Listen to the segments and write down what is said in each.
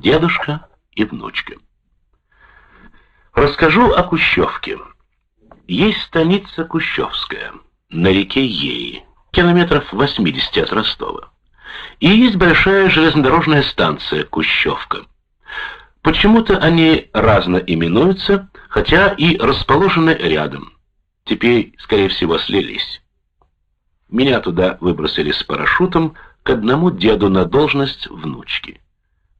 Дедушка и внучка. Расскажу о Кущевке. Есть станица Кущевская на реке Еи, километров 80 от Ростова. И есть большая железнодорожная станция Кущевка. Почему-то они разно именуются, хотя и расположены рядом. Теперь, скорее всего, слились. Меня туда выбросили с парашютом к одному деду на должность внучки.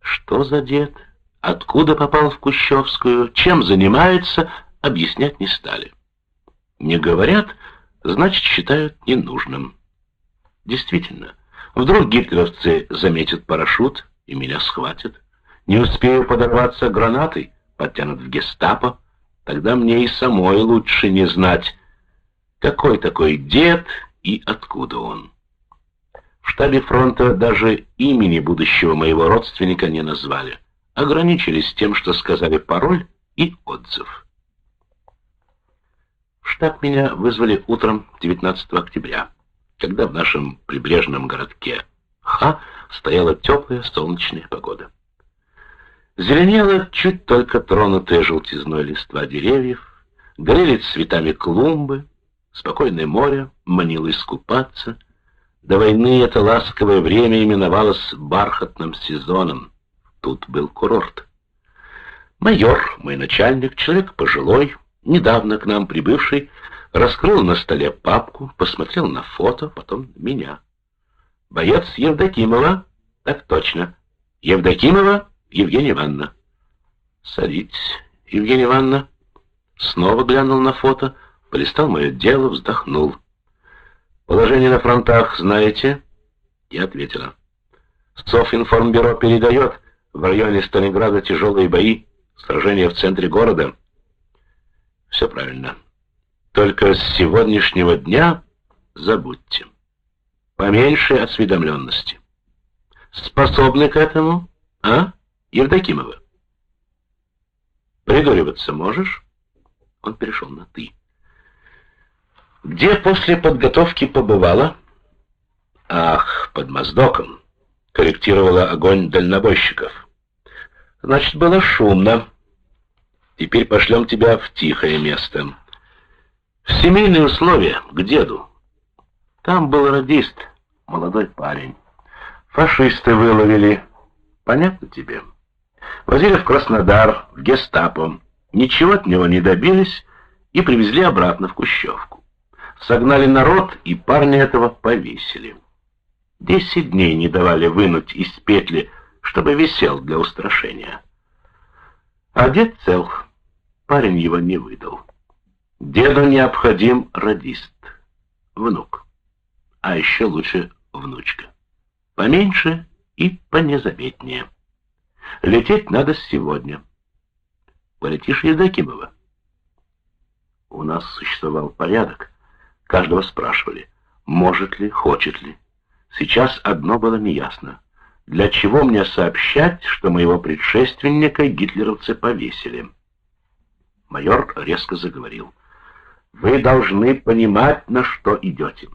Что за дед? Откуда попал в Кущевскую? Чем занимается? Объяснять не стали. Не говорят, значит, считают ненужным. Действительно, вдруг гитлеровцы заметят парашют и меня схватят. Не успею подорваться гранатой, подтянут в гестапо. Тогда мне и самой лучше не знать, какой такой дед и откуда он. В штабе фронта даже имени будущего моего родственника не назвали. Ограничились тем, что сказали пароль и отзыв. В штаб меня вызвали утром 19 октября, когда в нашем прибрежном городке Ха стояла теплая солнечная погода. Зеленела чуть только тронутая желтизной листва деревьев, горели цветами клумбы, спокойное море манило искупаться — до войны это ласковое время именовалось бархатным сезоном. Тут был курорт. Майор, мой начальник, человек пожилой, недавно к нам прибывший, раскрыл на столе папку, посмотрел на фото, потом меня. «Боец Евдокимова?» «Так точно. Евдокимова Евгения Ивановна». «Садитесь, Евгения Ивановна». Снова глянул на фото, полистал мое дело, вздохнул. Положение на фронтах знаете? Я ответила. Софинформбюро передает. В районе Сталинграда тяжелые бои. Сражения в центре города. Все правильно. Только с сегодняшнего дня забудьте. Поменьше осведомленности. Способны к этому, а, Евдокимова? Придуриваться можешь? Он перешел на «ты». Где после подготовки побывала? Ах, под Моздоком. Корректировала огонь дальнобойщиков. Значит, было шумно. Теперь пошлем тебя в тихое место. В семейные условия, к деду. Там был радист, молодой парень. Фашисты выловили. Понятно тебе? Возили в Краснодар, в гестапо. Ничего от него не добились и привезли обратно в Кущевку согнали народ, и парня этого повесили. Десять дней не давали вынуть из петли, чтобы висел для устрашения. А дед цел, парень его не выдал. Деду необходим радист, внук, а еще лучше внучка. Поменьше и понезаметнее. Лететь надо сегодня. Полетишь, Евдокимова? У нас существовал порядок — Каждого спрашивали, может ли, хочет ли. Сейчас одно было неясно. Для чего мне сообщать, что моего предшественника гитлеровцы повесили? Майор резко заговорил. Вы должны понимать, на что идете.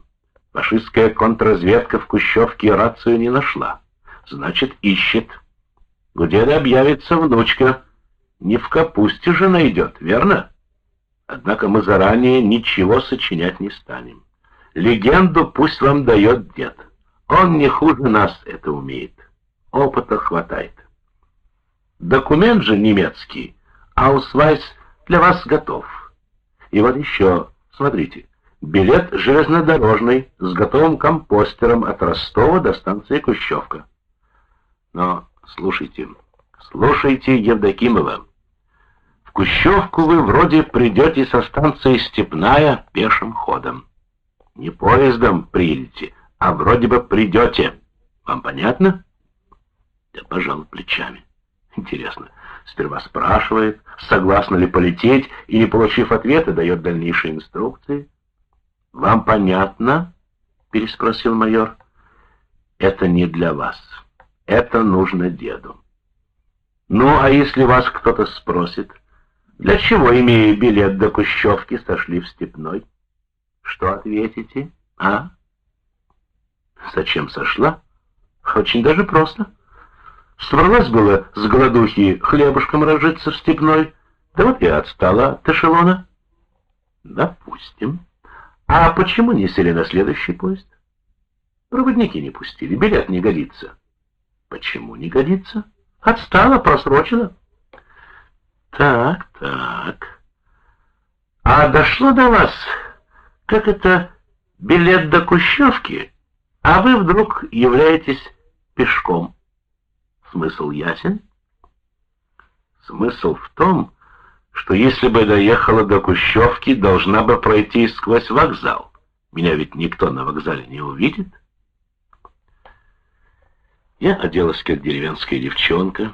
Фашистская контрразведка в Кущевке рацию не нашла. Значит, ищет. Где объявится внучка? Не в капусте же найдет, верно? Однако мы заранее ничего сочинять не станем. Легенду пусть вам дает дед. Он не хуже нас это умеет. Опыта хватает. Документ же немецкий, аусвайс для вас готов. И вот еще, смотрите, билет железнодорожный с готовым компостером от Ростова до станции Кущевка. Но слушайте, слушайте Евдокимова. Кущевку вы вроде придете со станции Степная пешим ходом. Не поездом приедете, а вроде бы придете. Вам понятно? Я пожал плечами. Интересно, сперва спрашивает, согласна ли полететь, и, не получив ответа, дает дальнейшие инструкции. «Вам понятно?» — переспросил майор. «Это не для вас. Это нужно деду». «Ну, а если вас кто-то спросит?» Для чего, имея билет до Кущевки, сошли в Степной? Что ответите, а? Зачем сошла? Очень даже просто. Собралась было с голодухи хлебушком разжиться в степной, да вот и отстала от эшелона. Допустим. А почему не сели на следующий поезд? Проводники не пустили, билет не годится. Почему не годится? Отстала, просрочила. Так, так. А дошло до вас, как это билет до Кущевки, а вы вдруг являетесь пешком. Смысл ясен? Смысл в том, что если бы доехала до Кущевки, должна бы пройти сквозь вокзал. Меня ведь никто на вокзале не увидит. Я оделась, как деревенская девчонка,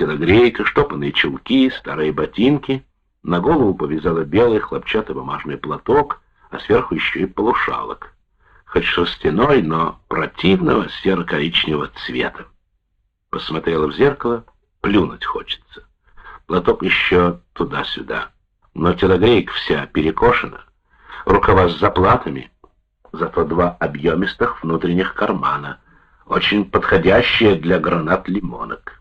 телогрейка, штопанные чулки, старые ботинки, на голову повязала белый хлопчатобумажный платок, а сверху еще и полушалок, хоть шерстяной, но противного серо-коричневого цвета. Посмотрела в зеркало, плюнуть хочется. Платок еще туда-сюда. Но телогрейка вся перекошена, рукава с заплатами, зато два объемистых внутренних кармана, очень подходящие для гранат-лимонок.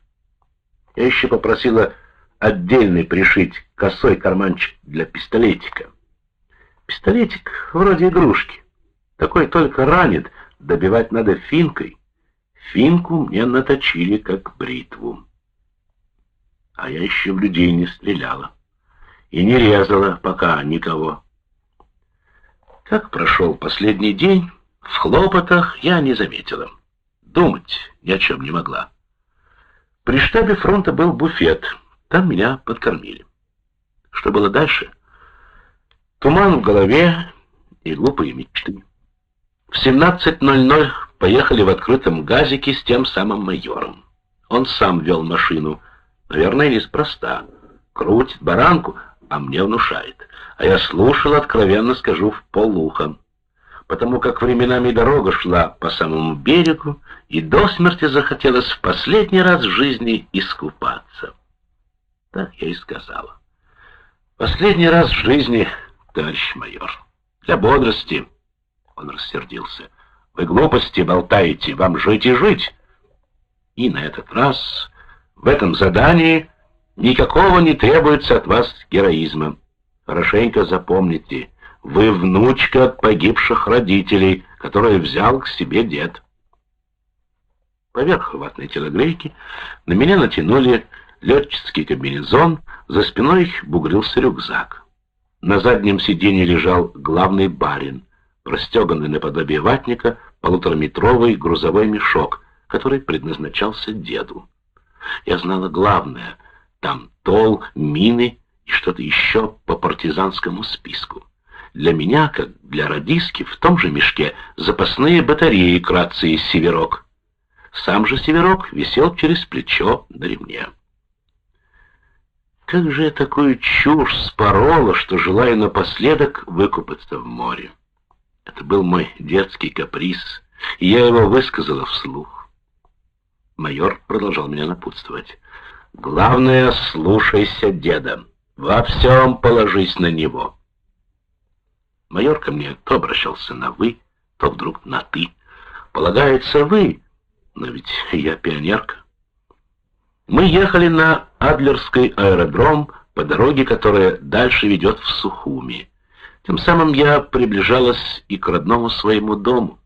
Я еще попросила отдельный пришить косой карманчик для пистолетика. Пистолетик вроде игрушки. Такой только ранит, добивать надо финкой. Финку мне наточили как бритву а я еще в людей не стреляла. И не резала пока никого. Как прошел последний день, в хлопотах я не заметила. Думать ни о чем не могла. При штабе фронта был буфет, там меня подкормили. Что было дальше? Туман в голове и глупые мечты. В 17.00 поехали в открытом газике с тем самым майором. Он сам вел машину, Наверное, неспроста. Крутит баранку, а мне внушает. А я слушал, откровенно скажу, в полуха. Потому как временами дорога шла по самому берегу, и до смерти захотелось в последний раз в жизни искупаться. Так я и сказала. Последний раз в жизни, товарищ майор. Для бодрости. Он рассердился. Вы глупости болтаете, вам жить и жить. И на этот раз в этом задании никакого не требуется от вас героизма. Хорошенько запомните, вы внучка от погибших родителей, которые взял к себе дед. Поверх ватной телогрейки на меня натянули летческий комбинезон, за спиной бугрился рюкзак. На заднем сиденье лежал главный барин, простеганный наподобие ватника полутораметровый грузовой мешок, который предназначался деду. Я знала главное. Там тол, мины и что-то еще по партизанскому списку. Для меня, как для радиски, в том же мешке запасные батареи к рации «Северок». Сам же «Северок» висел через плечо на ремне. Как же я такую чушь спорола, что желаю напоследок выкупаться в море. Это был мой детский каприз, и я его высказала вслух. Майор продолжал меня напутствовать. «Главное, слушайся деда. Во всем положись на него». Майор ко мне то обращался на «вы», то вдруг на «ты». Полагается «вы», но ведь я пионерка. Мы ехали на Адлерский аэродром по дороге, которая дальше ведет в Сухуми. Тем самым я приближалась и к родному своему дому.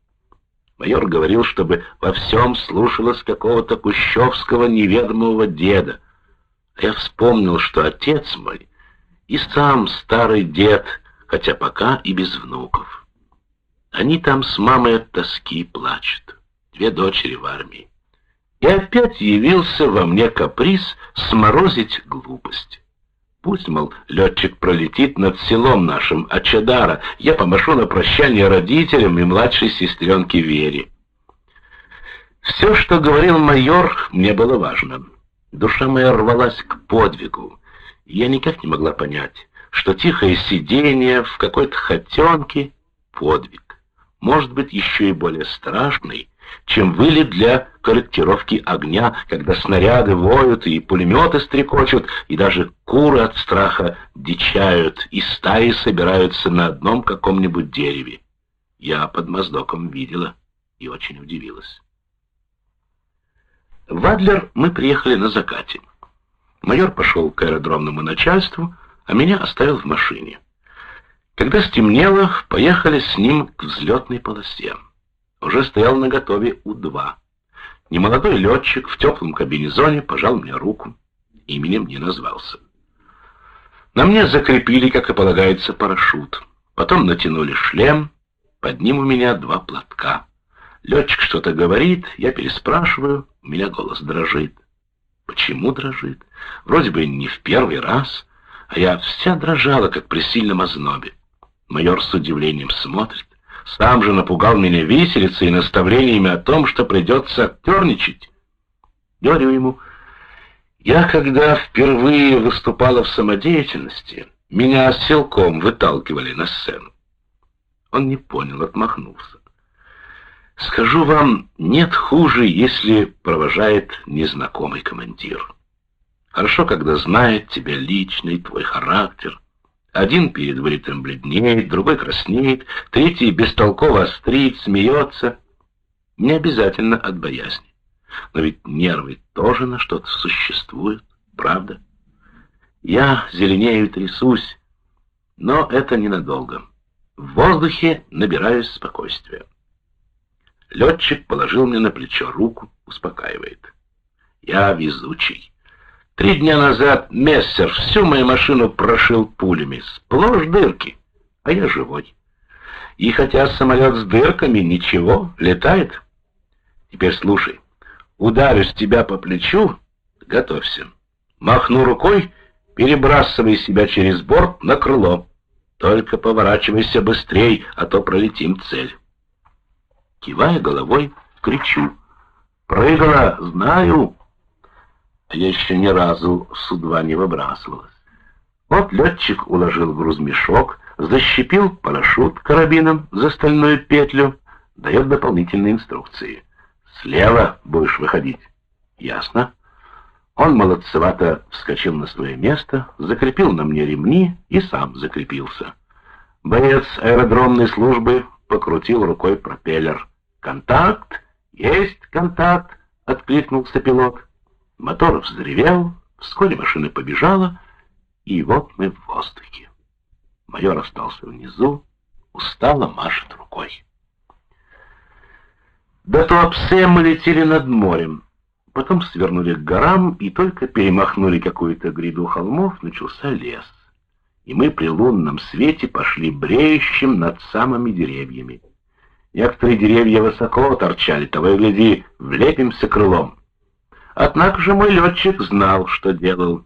Майор говорил, чтобы во всем слушалась какого-то кущевского неведомого деда. я вспомнил, что отец мой и сам старый дед, хотя пока и без внуков. Они там с мамой от тоски плачут, две дочери в армии. И опять явился во мне каприз сморозить глупость. Пусть, мол, летчик пролетит над селом нашим Ачадара, я помашу на прощание родителям и младшей сестренке Вере. Все, что говорил майор, мне было важно. Душа моя рвалась к подвигу. Я никак не могла понять, что тихое сидение в какой-то хотенке — подвиг. Может быть, еще и более страшный, чем вылет для корректировки огня, когда снаряды воют и пулеметы стрекочут, и даже куры от страха дичают, и стаи собираются на одном каком-нибудь дереве. Я под моздоком видела и очень удивилась. В Адлер мы приехали на закате. Майор пошел к аэродромному начальству, а меня оставил в машине. Когда стемнело, поехали с ним к взлетной полосе. Уже стоял на готове У-2. Немолодой летчик в теплом кабинезоне пожал мне руку. Именем не назвался. На мне закрепили, как и полагается, парашют. Потом натянули шлем. Под ним у меня два платка. Летчик что-то говорит, я переспрашиваю, у меня голос дрожит. Почему дрожит? Вроде бы не в первый раз, а я вся дрожала, как при сильном ознобе. Майор с удивлением смотрит. Сам же напугал меня виселицей и наставлениями о том, что придется актерничать. Говорю ему, я когда впервые выступала в самодеятельности, меня силком выталкивали на сцену. Он не понял, отмахнулся. Скажу вам, нет хуже, если провожает незнакомый командир. Хорошо, когда знает тебя личный, твой характер. Один перед вылетом бледнеет, другой краснеет, третий бестолково острит, смеется. Не обязательно от боязни. Но ведь нервы тоже на что-то существуют, правда? Я зеленею трясусь, но это ненадолго. В воздухе набираюсь спокойствия. Летчик положил мне на плечо руку, успокаивает. Я везучий. Три дня назад Мессер всю мою машину прошил пулями, сплошь дырки, а я живой. И хотя самолет с дырками, ничего, летает. Теперь слушай, ударю с тебя по плечу, готовься. Махну рукой, перебрасывай себя через борт на крыло. Только поворачивайся быстрей, а то пролетим цель. Кивая головой, кричу. «Прыгала! Знаю!» А я еще ни разу судьба не выбрасывалась. Вот летчик уложил грузмешок, защипил парашют карабином за стальную петлю, дает дополнительные инструкции. «Слева будешь выходить». «Ясно». Он молодцевато вскочил на свое место, закрепил на мне ремни и сам закрепился. Боец аэродромной службы покрутил рукой пропеллер. «Контакт! Есть контакт!» — откликнулся пилот. Мотор взревел, вскоре машина побежала, и вот мы в воздухе. Майор остался внизу, устало машет рукой. До Туапсе мы летели над морем, потом свернули к горам и только перемахнули какую-то гряду холмов, начался лес. И мы при лунном свете пошли бреющим над самыми деревьями. Некоторые деревья высоко торчали, того и гляди, влепимся крылом. Однако же мой летчик знал, что делал.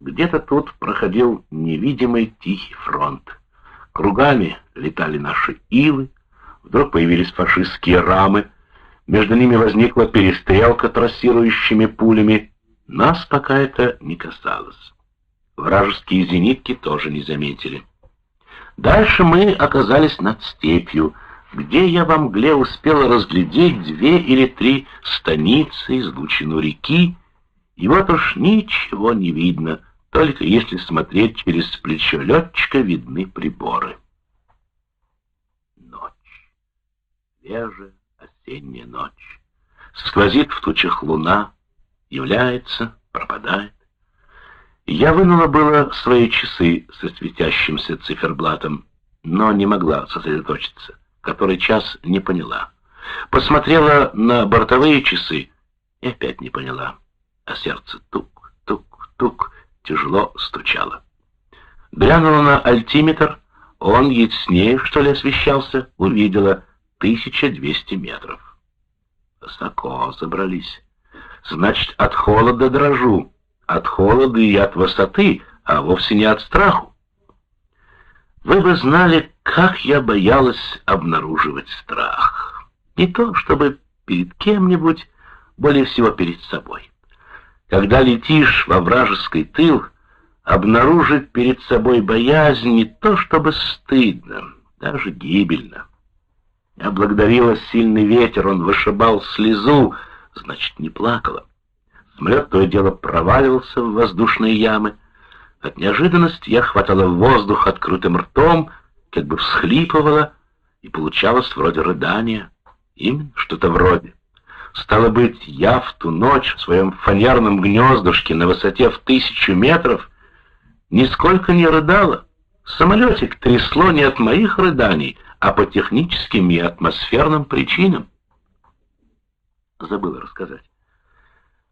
Где-то тут проходил невидимый тихий фронт. Кругами летали наши илы, вдруг появились фашистские рамы, между ними возникла перестрелка трассирующими пулями. Нас пока это не касалось. Вражеские зенитки тоже не заметили. Дальше мы оказались над степью, где я во мгле успел разглядеть две или три станицы, излучину реки, и вот уж ничего не видно, только если смотреть через плечо летчика видны приборы. Ночь. Свежая осенняя ночь. Сквозит в тучах луна, является, пропадает. Я вынула было свои часы со светящимся циферблатом, но не могла сосредоточиться который час не поняла. Посмотрела на бортовые часы и опять не поняла. А сердце тук, тук, тук тяжело стучало. Глянула на альтиметр, он яснее, что ли, освещался, увидела 1200 метров. Высоко забрались. Значит, от холода дрожу. От холода и от высоты, а вовсе не от страху. Вы бы знали, как я боялась обнаруживать страх. Не то, чтобы перед кем-нибудь, более всего перед собой. Когда летишь во вражеский тыл, обнаружить перед собой боязнь не то, чтобы стыдно, даже гибельно. Я благодарила сильный ветер, он вышибал слезу, значит, не плакала. Самолет то и дело проваливался в воздушные ямы, от неожиданности я хватала воздух открытым ртом, как бы всхлипывала, и получалось вроде рыдания. Именно что-то вроде. Стало быть, я в ту ночь в своем фанерном гнездышке на высоте в тысячу метров нисколько не рыдала. Самолетик трясло не от моих рыданий, а по техническим и атмосферным причинам. Забыла рассказать.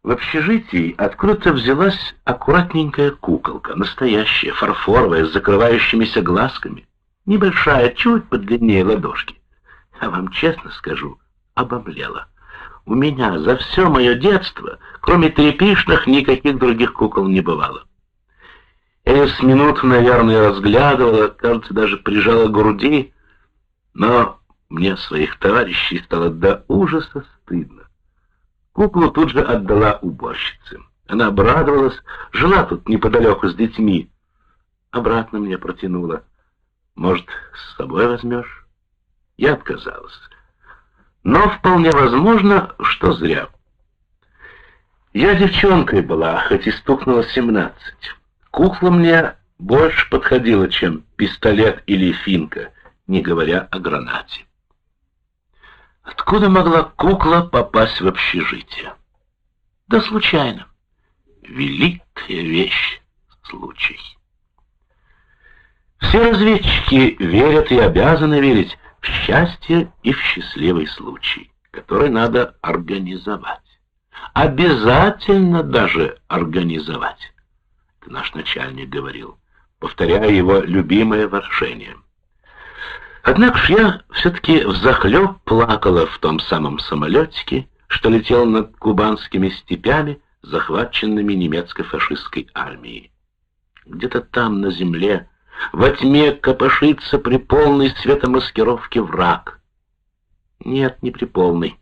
В общежитии откуда-то взялась аккуратненькая куколка, настоящая, фарфоровая, с закрывающимися глазками. Небольшая, чуть подлиннее ладошки. А вам честно скажу, обомлела. У меня за все мое детство, кроме трепишных, никаких других кукол не бывало. Я с минут, наверное, разглядывала, кажется, даже прижала к груди, но мне своих товарищей стало до ужаса стыдно. Куклу тут же отдала уборщице. Она обрадовалась, жила тут неподалеку с детьми. Обратно мне протянула. Может, с собой возьмешь? Я отказалась. Но вполне возможно, что зря. Я девчонкой была, хоть и стукнула семнадцать. Кукла мне больше подходила, чем пистолет или финка, не говоря о гранате. Откуда могла кукла попасть в общежитие? Да случайно. Великая вещь — случай. Все разведчики верят и обязаны верить в счастье и в счастливый случай, который надо организовать. Обязательно даже организовать. Наш начальник говорил, повторяя его любимое выражение. Однако ж я все-таки взахлеб плакала в том самом самолетике, что летел над кубанскими степями, захваченными немецкой фашистской армией. Где-то там, на земле, во тьме копошится при полной светомаскировке враг. Нет, не при полной.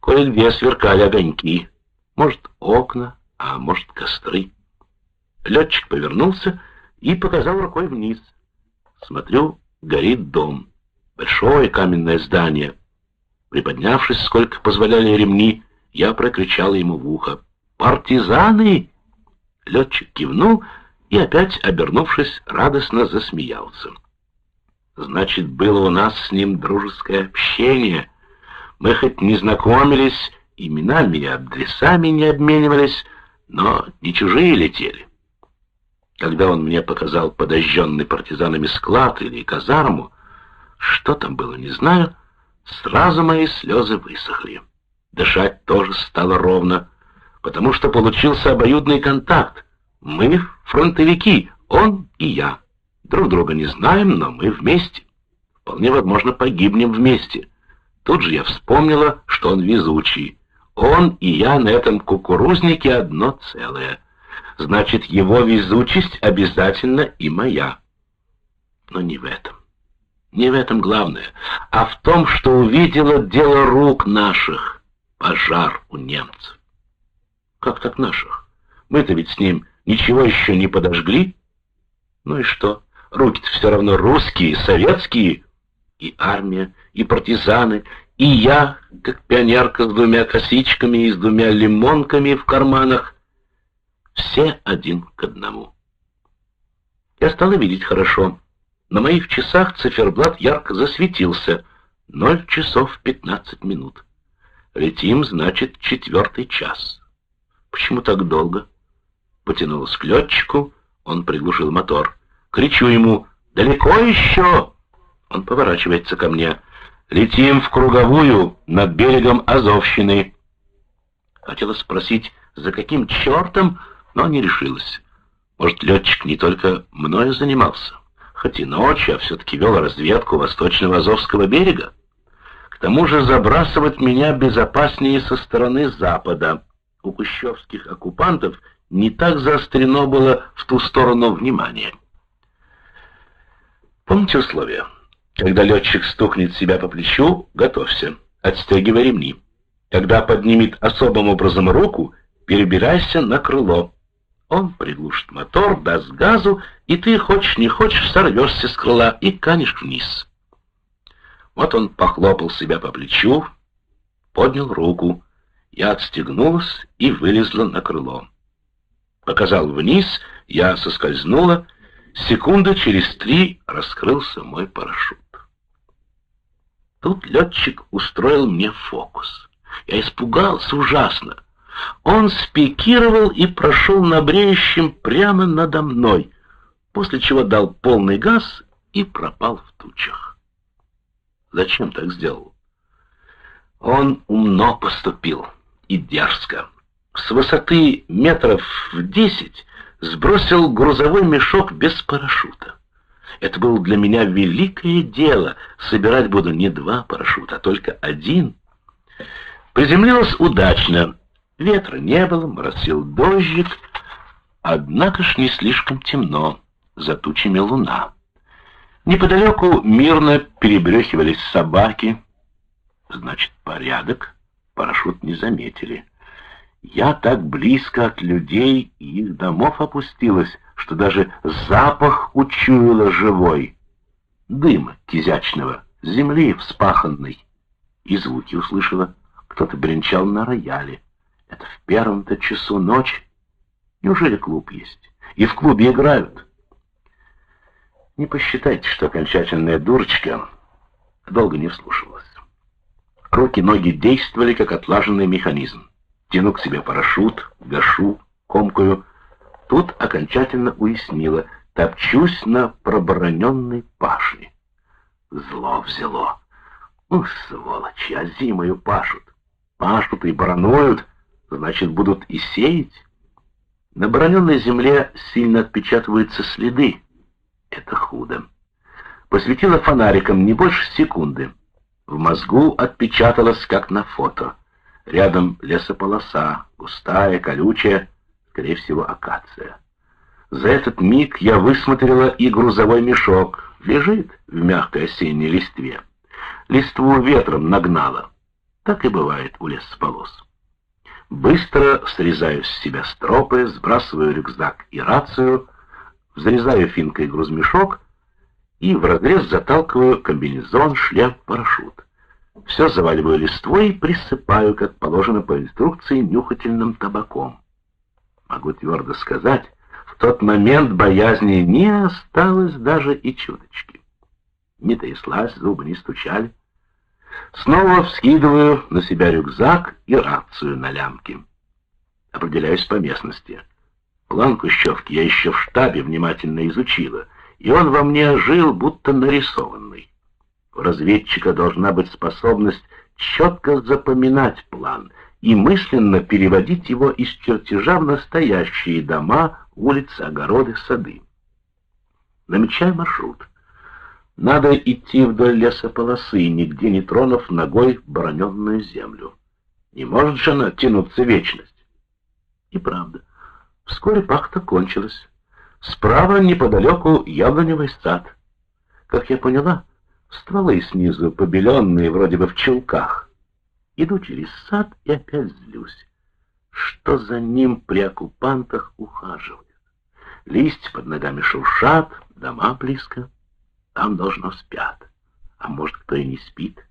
Кое-где сверкали огоньки. Может, окна, а может, костры. Летчик повернулся и показал рукой вниз. Смотрю, горит дом большое каменное здание. Приподнявшись, сколько позволяли ремни, я прокричал ему в ухо. «Партизаны!» Летчик кивнул и опять, обернувшись, радостно засмеялся. Значит, было у нас с ним дружеское общение. Мы хоть не знакомились, именами и адресами не обменивались, но не чужие летели. Когда он мне показал подожженный партизанами склад или казарму, что там было, не знаю. Сразу мои слезы высохли. Дышать тоже стало ровно, потому что получился обоюдный контакт. Мы фронтовики, он и я. Друг друга не знаем, но мы вместе. Вполне возможно, погибнем вместе. Тут же я вспомнила, что он везучий. Он и я на этом кукурузнике одно целое. Значит, его везучесть обязательно и моя. Но не в этом. Не в этом главное, а в том, что увидела дело рук наших, пожар у немцев. Как так наших? Мы-то ведь с ним ничего еще не подожгли. Ну и что? Руки-то все равно русские, советские. И армия, и партизаны, и я, как пионерка с двумя косичками и с двумя лимонками в карманах. Все один к одному. Я стала видеть хорошо. На моих часах циферблат ярко засветился. Ноль часов пятнадцать минут. Летим, значит, четвертый час. Почему так долго? Потянулась к летчику, он приглушил мотор. Кричу ему «Далеко еще?» Он поворачивается ко мне. «Летим в круговую над берегом Азовщины». Хотела спросить, за каким чертом, но не решилась. Может, летчик не только мною занимался хоть и ночью, а все-таки вел разведку восточного Азовского берега. К тому же забрасывать меня безопаснее со стороны запада. У кущевских оккупантов не так заострено было в ту сторону внимание. Помните условия? Когда летчик стукнет себя по плечу, готовься, отстегивай ремни. Когда поднимет особым образом руку, перебирайся на крыло. Он приглушит мотор, даст газу, и ты, хочешь не хочешь, сорвешься с крыла и канешь вниз. Вот он похлопал себя по плечу, поднял руку. Я отстегнулась и вылезла на крыло. Показал вниз, я соскользнула. Секунды через три раскрылся мой парашют. Тут летчик устроил мне фокус. Я испугался ужасно. Он спикировал и прошел на бреющем прямо надо мной, после чего дал полный газ и пропал в тучах. Зачем так сделал? Он умно поступил и дерзко. С высоты метров в десять сбросил грузовой мешок без парашюта. Это было для меня великое дело. Собирать буду не два парашюта, а только один. Приземлилась удачно. Ветра не было, моросил дождик. Однако ж не слишком темно, за тучами луна. Неподалеку мирно перебрехивались собаки. Значит, порядок. Парашют не заметили. Я так близко от людей и их домов опустилась, что даже запах учуяла живой. Дым кизячного, земли вспаханной. И звуки услышала. Кто-то бренчал на рояле. Это в первом-то часу ночи. Неужели клуб есть? И в клубе играют. Не посчитайте, что окончательная дурочка долго не вслушивалась. Руки-ноги действовали, как отлаженный механизм. Тяну к себе парашют, гашу, комкую. Тут окончательно уяснила, топчусь на пробороненной пашне. Зло взяло. Ну, сволочи, а зимою пашут. Пашут и барануют, значит, будут и сеять. На бараненной земле сильно отпечатываются следы. Это худо. Посветила фонариком не больше секунды. В мозгу отпечаталось, как на фото. Рядом лесополоса, густая, колючая, скорее всего, акация. За этот миг я высмотрела и грузовой мешок. Лежит в мягкой осенней листве. Листву ветром нагнала. Так и бывает у лесополос. Быстро срезаю с себя стропы, сбрасываю рюкзак и рацию, взрезаю финкой грузмешок и в разрез заталкиваю комбинезон, шлем, парашют. Все заваливаю листвой и присыпаю, как положено по инструкции, нюхательным табаком. Могу твердо сказать, в тот момент боязни не осталось даже и чуточки. Не тряслась, зубы не стучали. Снова вскидываю на себя рюкзак и рацию на лямке. Определяюсь по местности. План Кущевки я еще в штабе внимательно изучила, и он во мне жил, будто нарисованный. Разведчика должна быть способность четко запоминать план и мысленно переводить его из чертежа в настоящие дома, улицы, огороды, сады. Намечай маршрут. Надо идти вдоль лесополосы, нигде не тронув ногой броненную землю. Не может же она тянуться вечность. И правда. Вскоре пахта кончилась. Справа неподалеку яблоневый сад. Как я поняла, стволы снизу побеленные, вроде бы в челках. Иду через сад и опять злюсь. Что за ним при оккупантах ухаживают? Листья под ногами шуршат, дома близко. Там должно спят. А может, кто и не спит.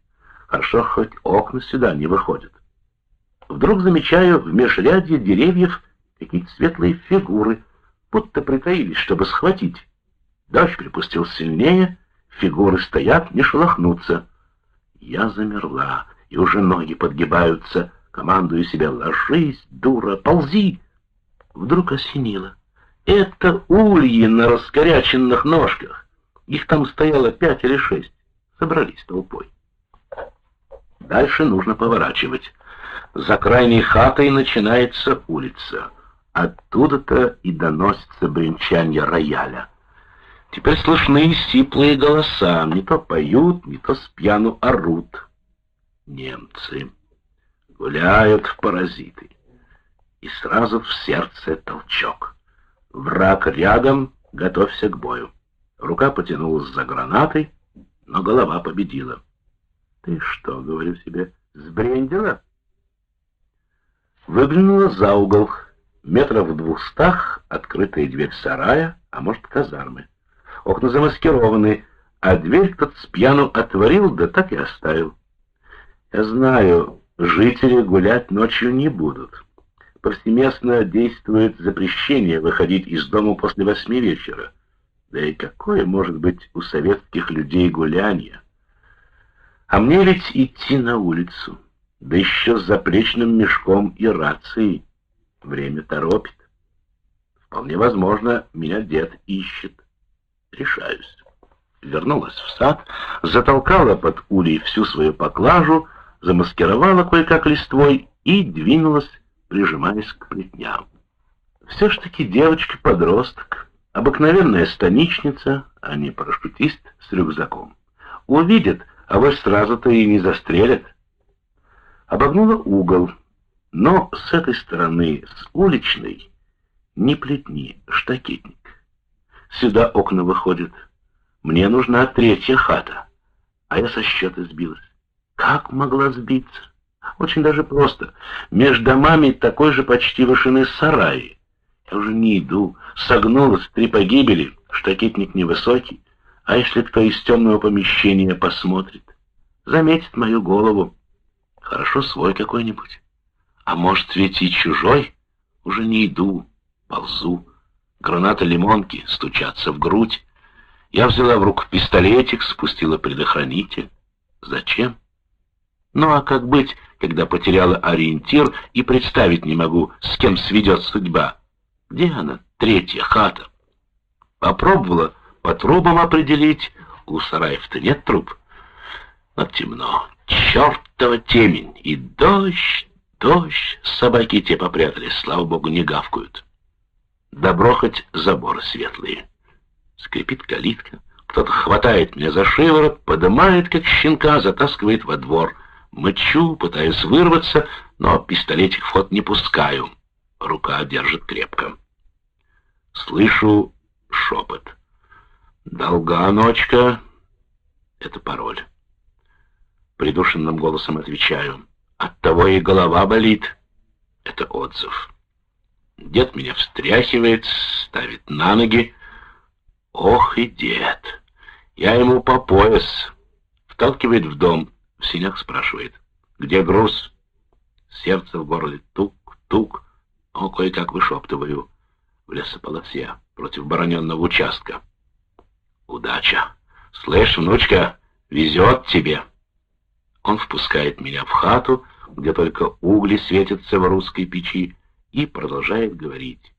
Хорошо, хоть окна сюда не выходят. Вдруг замечаю в межрядье деревьев какие-то светлые фигуры, будто притаились, чтобы схватить. Дождь припустил сильнее, фигуры стоят, не шелохнутся. Я замерла, и уже ноги подгибаются. Командую себя «Ложись, дура, ползи!» Вдруг осенило. Это ульи на раскоряченных ножках. Их там стояло пять или шесть. Собрались толпой. Дальше нужно поворачивать. За крайней хатой начинается улица. Оттуда-то и доносится бренчанье рояля. Теперь слышны сиплые голоса, не то поют, не то спьяну орут. Немцы гуляют паразиты. И сразу в сердце толчок. Враг рядом, готовься к бою. Рука потянулась за гранатой, но голова победила. «Ты что, — говорю себе, — сбрендила?» Выглянула за угол — Метров в двухстах открытая дверь сарая, а может казармы. Окна замаскированы, а дверь кто-то с пьяну отворил, да так и оставил. Я знаю, жители гулять ночью не будут. Повсеместно действует запрещение выходить из дома после восьми вечера. Да и какое может быть у советских людей гуляние? А мне ведь идти на улицу. Да еще с заплечным мешком и рацией. Время торопит. Вполне возможно, меня дед ищет. Решаюсь. Вернулась в сад, затолкала под улей всю свою поклажу, замаскировала кое-как листвой и двинулась, прижимаясь к плетням. Все ж таки девочка-подросток, обыкновенная станичница, а не парашютист с рюкзаком. Увидит, а вы сразу-то и не застрелят. Обогнула угол, но с этой стороны, с уличной, не плетни, штакетник. Сюда окна выходят. Мне нужна третья хата. А я со счета сбилась. Как могла сбиться? Очень даже просто. Между домами такой же почти вышины сараи. Я уже не иду. Согнулась три погибели. Штакетник невысокий. А если кто из темного помещения посмотрит? Заметит мою голову. Хорошо свой какой-нибудь. А может ведь и чужой? Уже не иду ползу. Граната лимонки стучатся в грудь. Я взяла в руку пистолетик, спустила предохранитель. Зачем? Ну а как быть, когда потеряла ориентир и представить не могу, с кем сведет судьба? Где она, третья хата? Попробовала по трубам определить. У сараев-то нет труб. Но темно. Чертова темень. И дождь, дождь. Собаки те попрятались, слава богу, не гавкают. Добро хоть заборы светлые. Скрипит калитка. Кто-то хватает меня за шиворот, подымает, как щенка, затаскивает во двор. Мычу, пытаюсь вырваться, но пистолетик в ход не пускаю. Рука держит крепко. Слышу шепот. «Долга ночка» — это пароль. Придушенным голосом отвечаю. «Оттого и голова болит» — это отзыв. Дед меня встряхивает, ставит на ноги. Ох и дед! Я ему по пояс. Вталкивает в дом, в синях спрашивает. Где груз? Сердце в горле тук-тук. О, кое-как вышептываю. В лесополосе, против бароненного участка. Удача. Слышь, внучка, везет тебе. Он впускает меня в хату, где только угли светятся в русской печи, и продолжает говорить.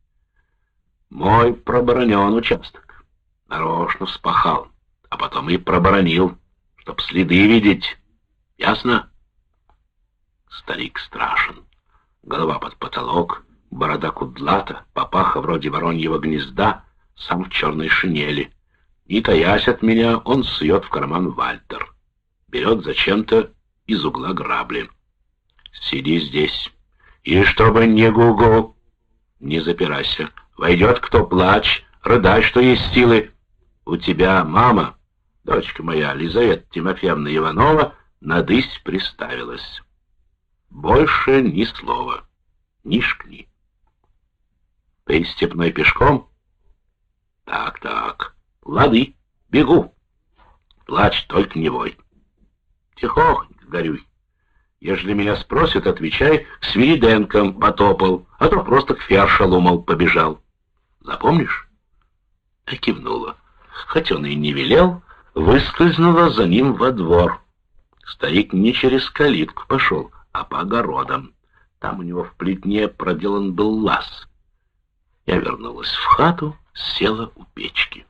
Мой проборонен участок. Нарочно вспахал, а потом и проборонил, чтоб следы видеть. Ясно? Старик страшен. Голова под потолок, борода кудлата, папаха вроде вороньего гнезда, сам в черной шинели. Не таясь от меня, он сует в карман Вальтер. Берет зачем-то из угла грабли. «Сиди здесь». И чтобы не гугу, не запирайся. Войдет кто плачь, рыдай, что есть силы. У тебя мама, дочка моя, Лизавета Тимофеевна Иванова, надысь приставилась. Больше ни слова, ни шкни. Ты степной пешком? Так, так, лады, бегу. Плачь, только не вой. Тихохонько, горюй. Ежели меня спросят, отвечай, к Свириденкам потопал, а то просто к Фершалумал побежал. Запомнишь? Я кивнула. Хоть он и не велел, выскользнула за ним во двор. Старик не через калитку пошел, а по огородам. Там у него в плетне проделан был лаз. Я вернулась в хату, села у печки.